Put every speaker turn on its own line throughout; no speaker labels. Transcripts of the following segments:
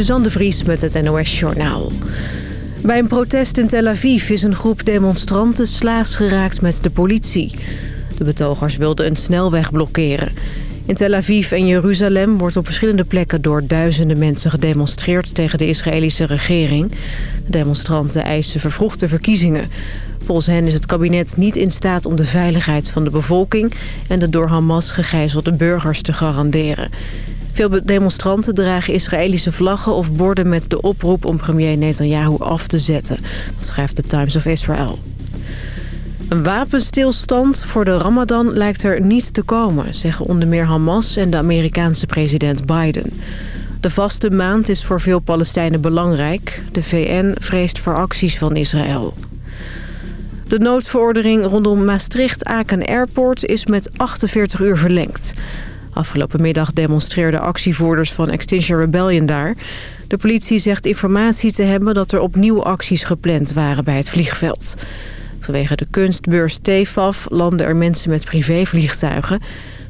Suzanne Vries met het NOS Journaal. Bij een protest in Tel Aviv is een groep demonstranten slaags geraakt met de politie. De betogers wilden een snelweg blokkeren. In Tel Aviv en Jeruzalem wordt op verschillende plekken door duizenden mensen gedemonstreerd tegen de Israëlische regering. De demonstranten eisen vervroegde verkiezingen. Volgens hen is het kabinet niet in staat om de veiligheid van de bevolking en de door Hamas gegijzelde burgers te garanderen. Veel demonstranten dragen Israëlische vlaggen of borden met de oproep om premier Netanyahu af te zetten. Schrijft de Times of Israel. Een wapenstilstand voor de ramadan lijkt er niet te komen, zeggen onder meer Hamas en de Amerikaanse president Biden. De vaste maand is voor veel Palestijnen belangrijk. De VN vreest voor acties van Israël. De noodverordening rondom Maastricht-Aken Airport is met 48 uur verlengd. Afgelopen middag demonstreerden actievoerders van Extinction Rebellion daar. De politie zegt informatie te hebben dat er opnieuw acties gepland waren bij het vliegveld. Vanwege de kunstbeurs TFAF landen er mensen met privévliegtuigen.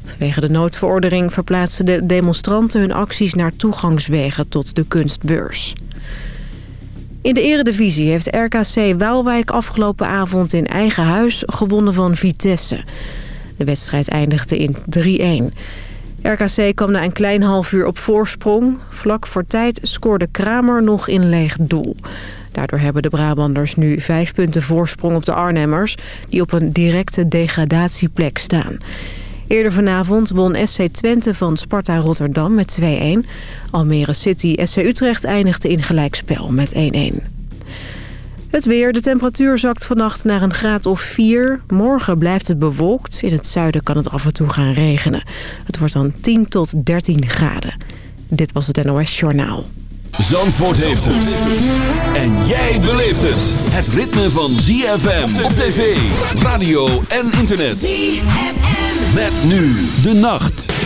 Vanwege de noodverordening verplaatsen de demonstranten hun acties naar toegangswegen tot de kunstbeurs. In de eredivisie heeft RKC Waalwijk afgelopen avond in eigen huis gewonnen van Vitesse. De wedstrijd eindigde in 3-1. RKC kwam na een klein half uur op voorsprong. Vlak voor tijd scoorde Kramer nog in leeg doel. Daardoor hebben de Brabanders nu vijf punten voorsprong op de Arnhemmers... die op een directe degradatieplek staan. Eerder vanavond won SC Twente van Sparta Rotterdam met 2-1. Almere City SC Utrecht eindigde in gelijkspel met 1-1. Het weer. De temperatuur zakt vannacht naar een graad of 4. Morgen blijft het bewolkt. In het zuiden kan het af en toe gaan regenen. Het wordt dan 10 tot 13 graden. Dit was het NOS Journaal.
Zandvoort heeft het. En jij beleeft het. Het ritme van ZFM op tv, radio en internet. ZFM. Met nu de nacht.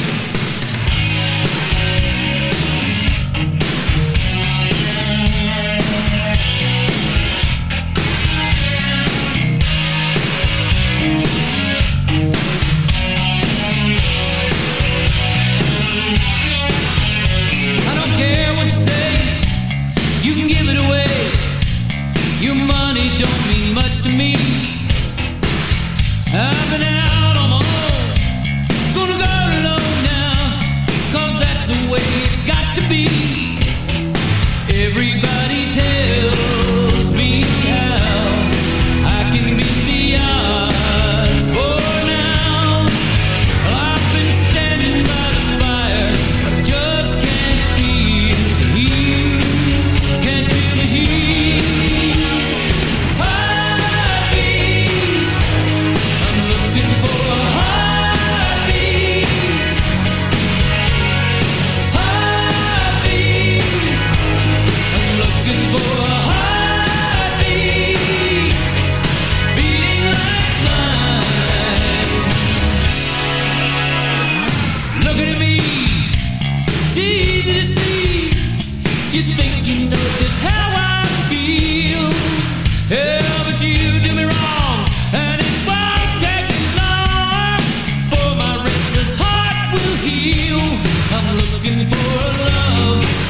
love.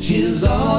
She's all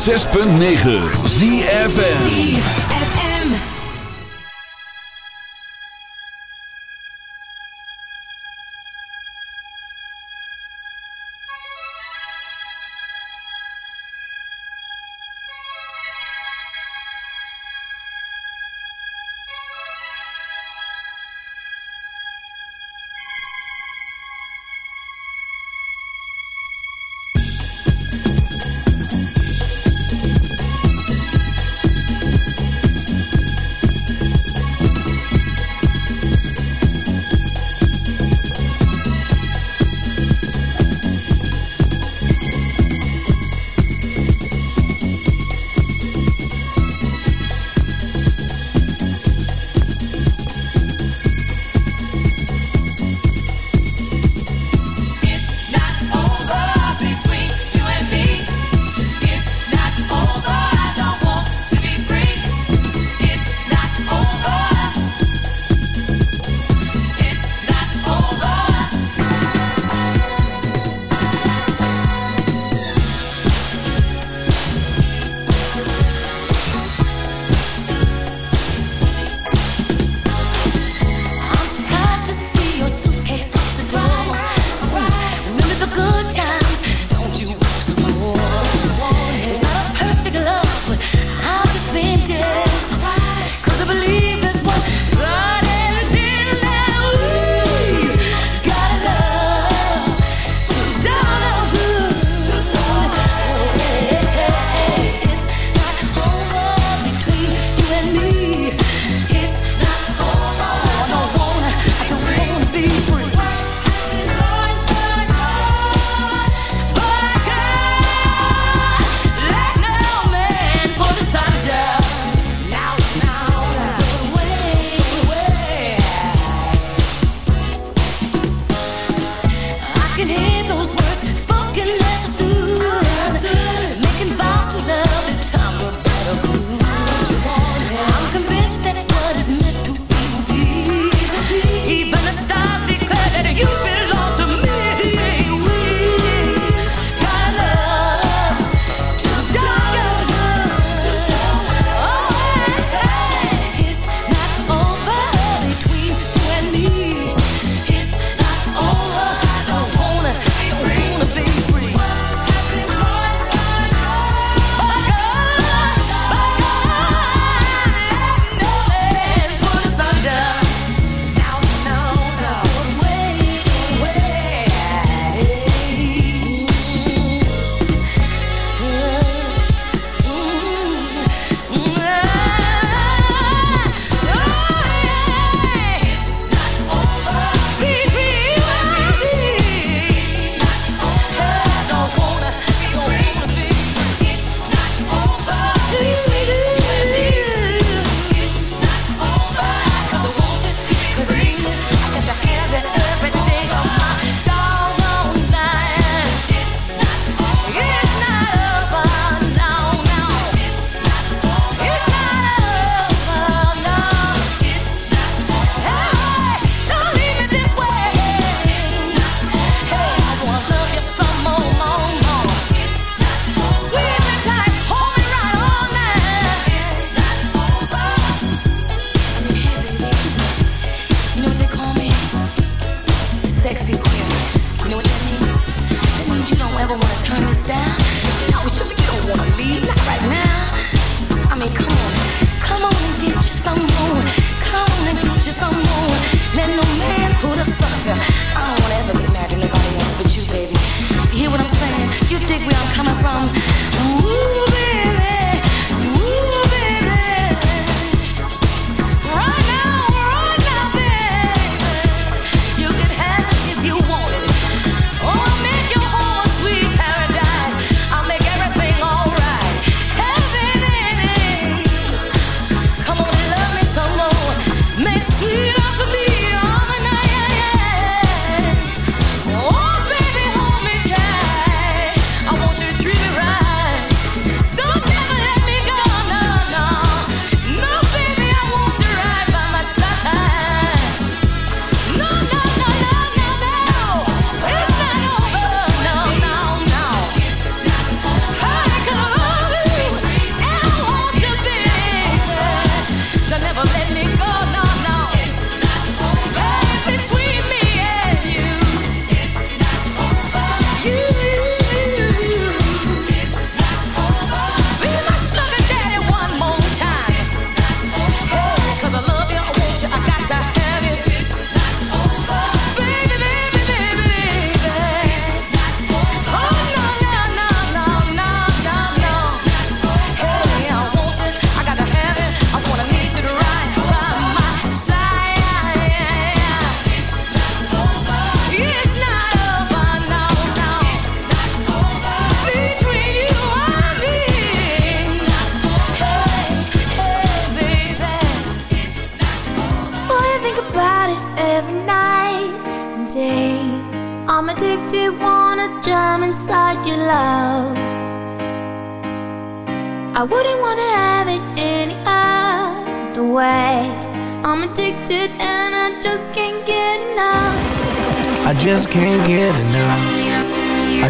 106.9 ZFN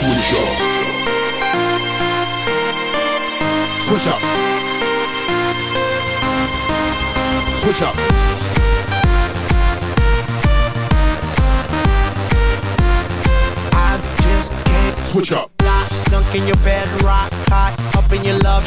Switch Up. Switch up. Switch up.
I just can't
Switch up.
Not sunk in your bed, rock hot, up in your love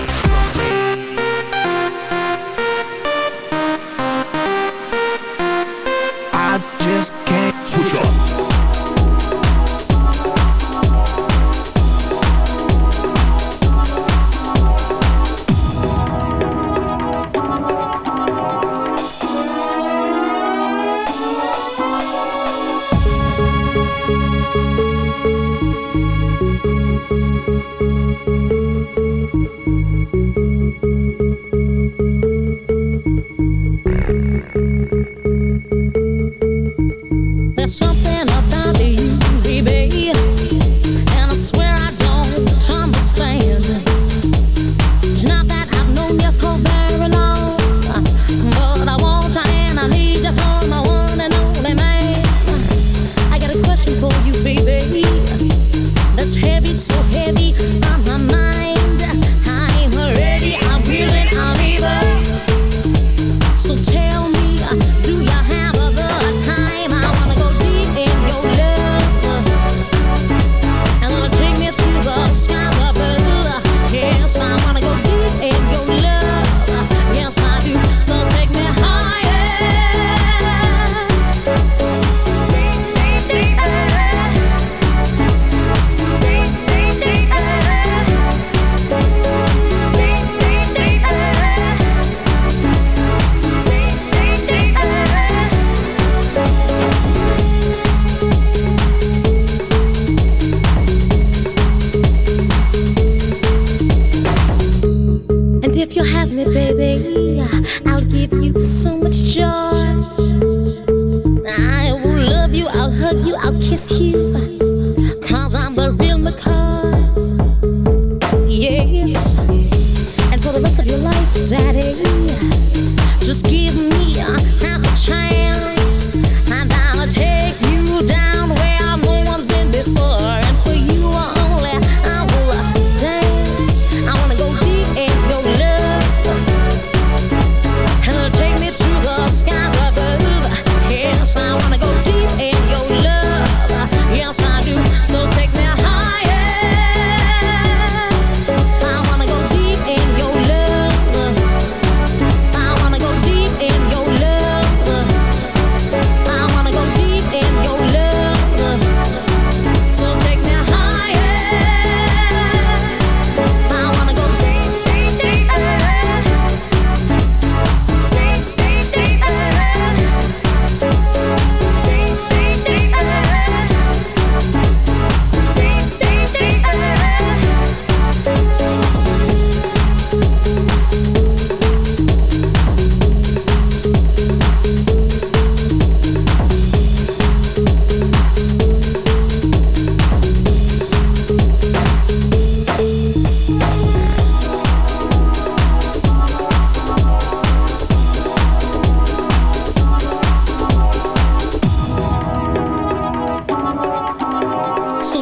I'll give you so much joy.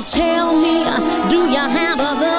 Tell me, do you have
other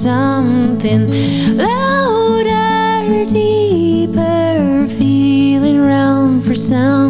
something louder, deeper, feeling round for sound.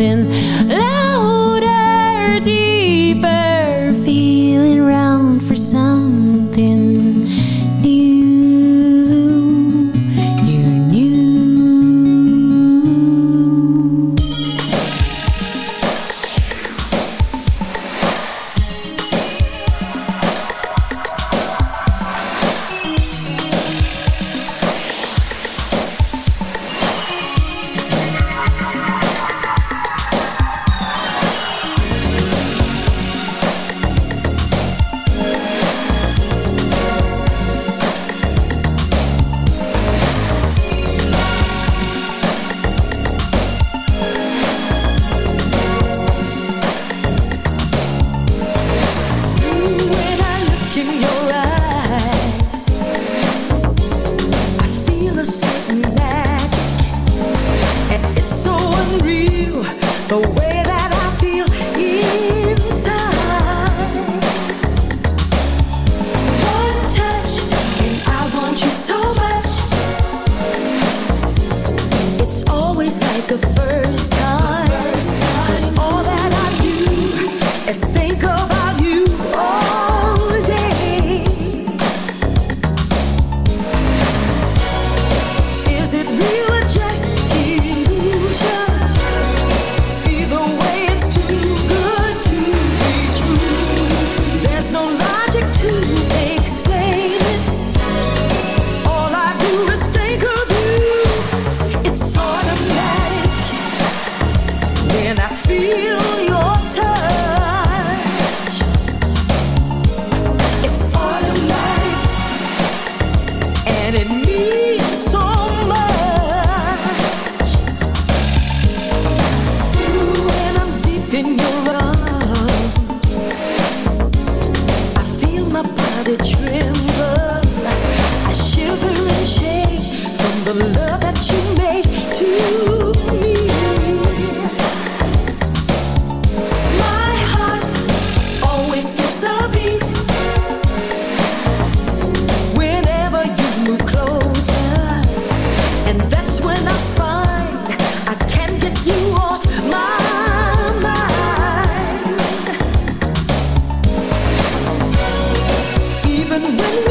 Thank you.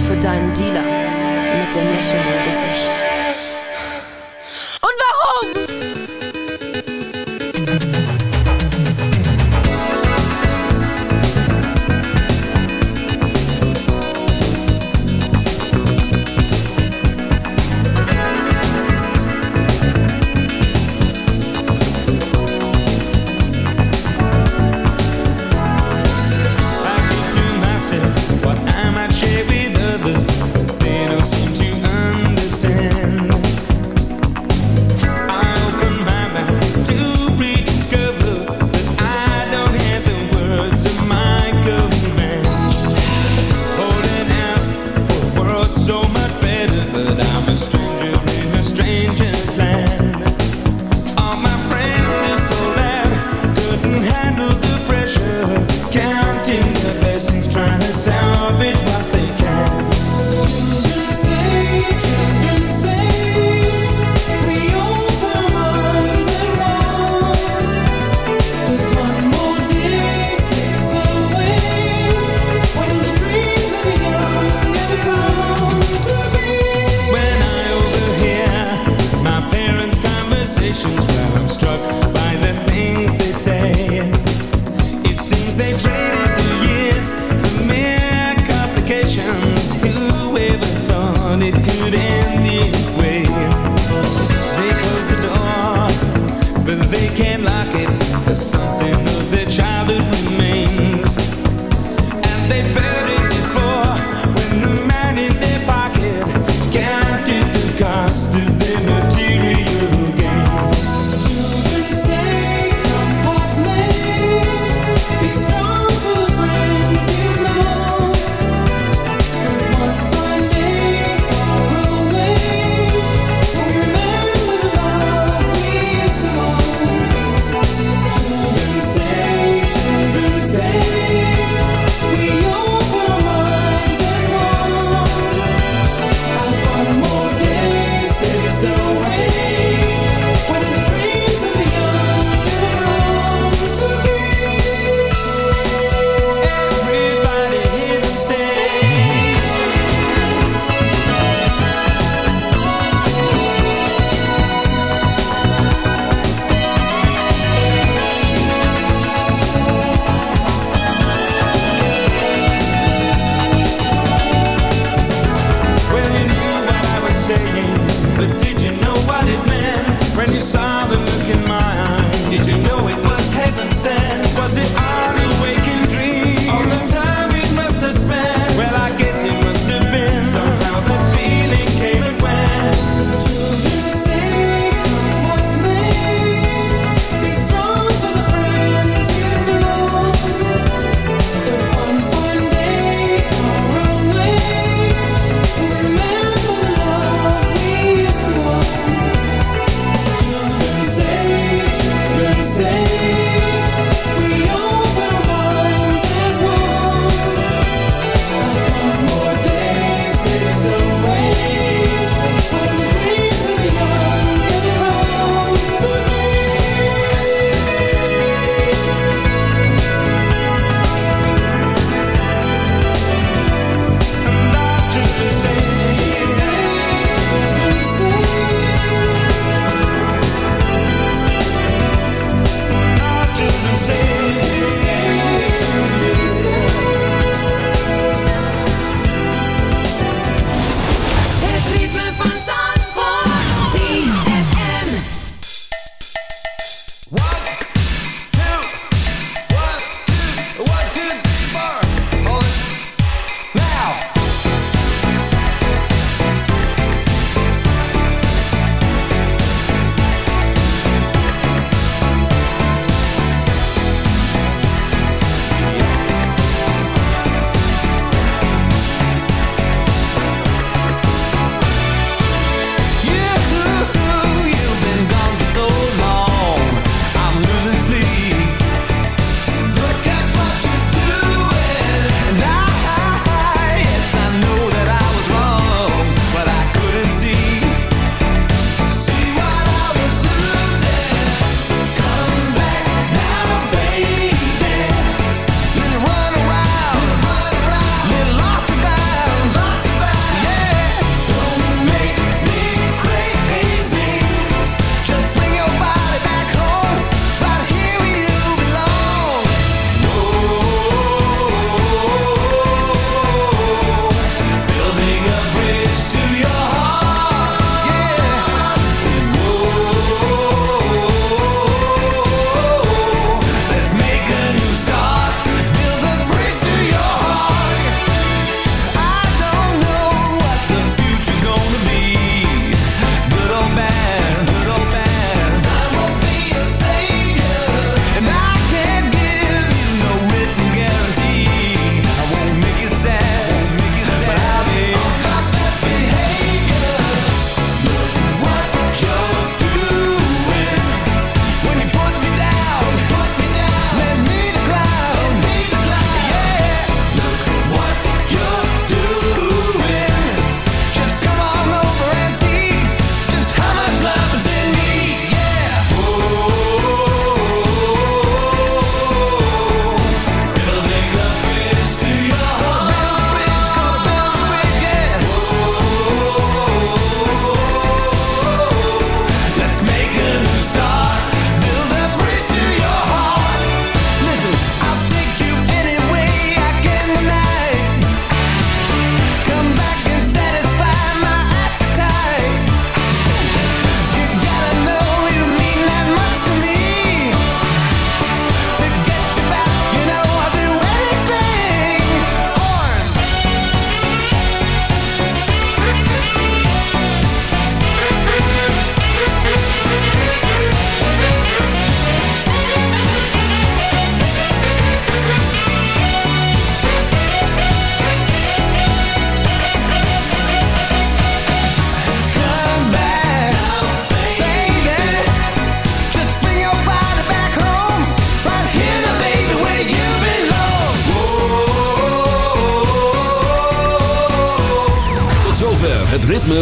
für
deinen Dealer mit dem Lächeln im Gesicht.